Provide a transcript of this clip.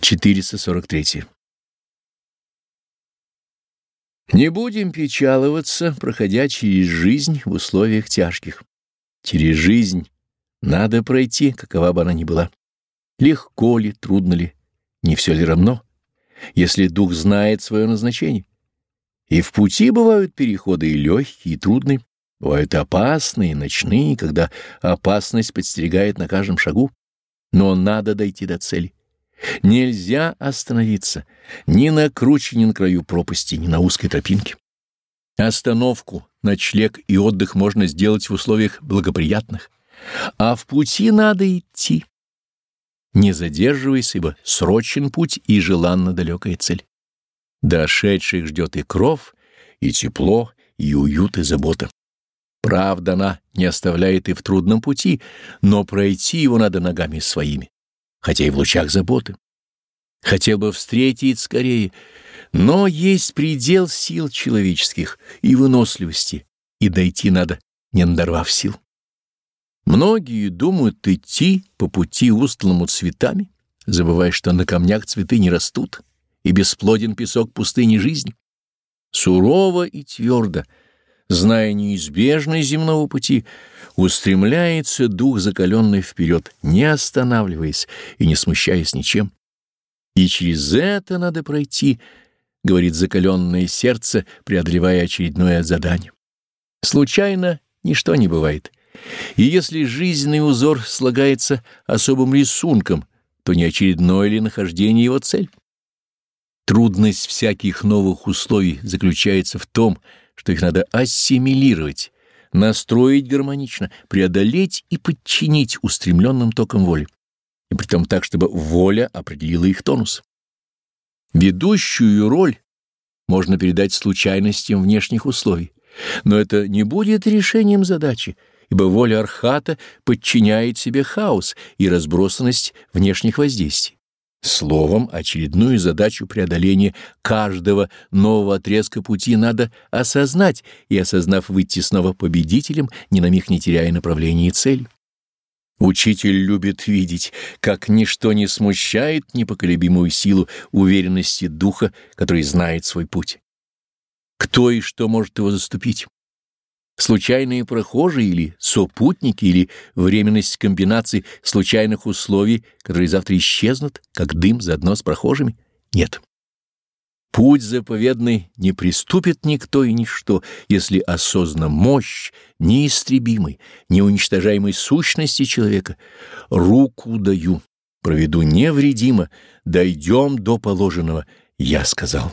443. Не будем печаловаться, проходя через жизнь в условиях тяжких. Через жизнь надо пройти, какова бы она ни была. Легко ли, трудно ли, не все ли равно, если дух знает свое назначение. И в пути бывают переходы и легкие, и трудные, бывают опасные, ночные, когда опасность подстерегает на каждом шагу, но надо дойти до цели. Нельзя остановиться ни на круче, ни на краю пропасти, ни на узкой тропинке. Остановку, ночлег и отдых можно сделать в условиях благоприятных, а в пути надо идти. Не задерживаясь, ибо срочен путь и желанна далекая цель. Дошедших ждет и кров, и тепло, и уют, и забота. Правда, она не оставляет и в трудном пути, но пройти его надо ногами своими хотя и в лучах заботы. Хотел бы встретить скорее, но есть предел сил человеческих и выносливости, и дойти надо, не надорвав сил. Многие думают идти по пути устланному цветами, забывая, что на камнях цветы не растут, и бесплоден песок пустыни жизни. Сурово и твердо — зная неизбежность земного пути, устремляется дух, закаленный вперед, не останавливаясь и не смущаясь ничем. И через это надо пройти, говорит закаленное сердце, преодолевая очередное задание. Случайно ничто не бывает. И если жизненный узор слагается особым рисунком, то не очередное ли нахождение его цель? Трудность всяких новых условий заключается в том, что их надо ассимилировать, настроить гармонично, преодолеть и подчинить устремленным током воли, и притом так, чтобы воля определила их тонус. Ведущую роль можно передать случайностям внешних условий, но это не будет решением задачи, ибо воля Архата подчиняет себе хаос и разбросанность внешних воздействий. Словом, очередную задачу преодоления каждого нового отрезка пути надо осознать и, осознав, выйти снова победителем, ни на миг не теряя направления и цель. Учитель любит видеть, как ничто не смущает непоколебимую силу уверенности духа, который знает свой путь. Кто и что может его заступить? Случайные прохожие или сопутники, или временность комбинаций случайных условий, которые завтра исчезнут, как дым заодно с прохожими? Нет. Путь заповедный не приступит никто и ничто, если осознана мощь неистребимой, неуничтожаемой сущности человека. Руку даю, проведу невредимо, дойдем до положенного, я сказал.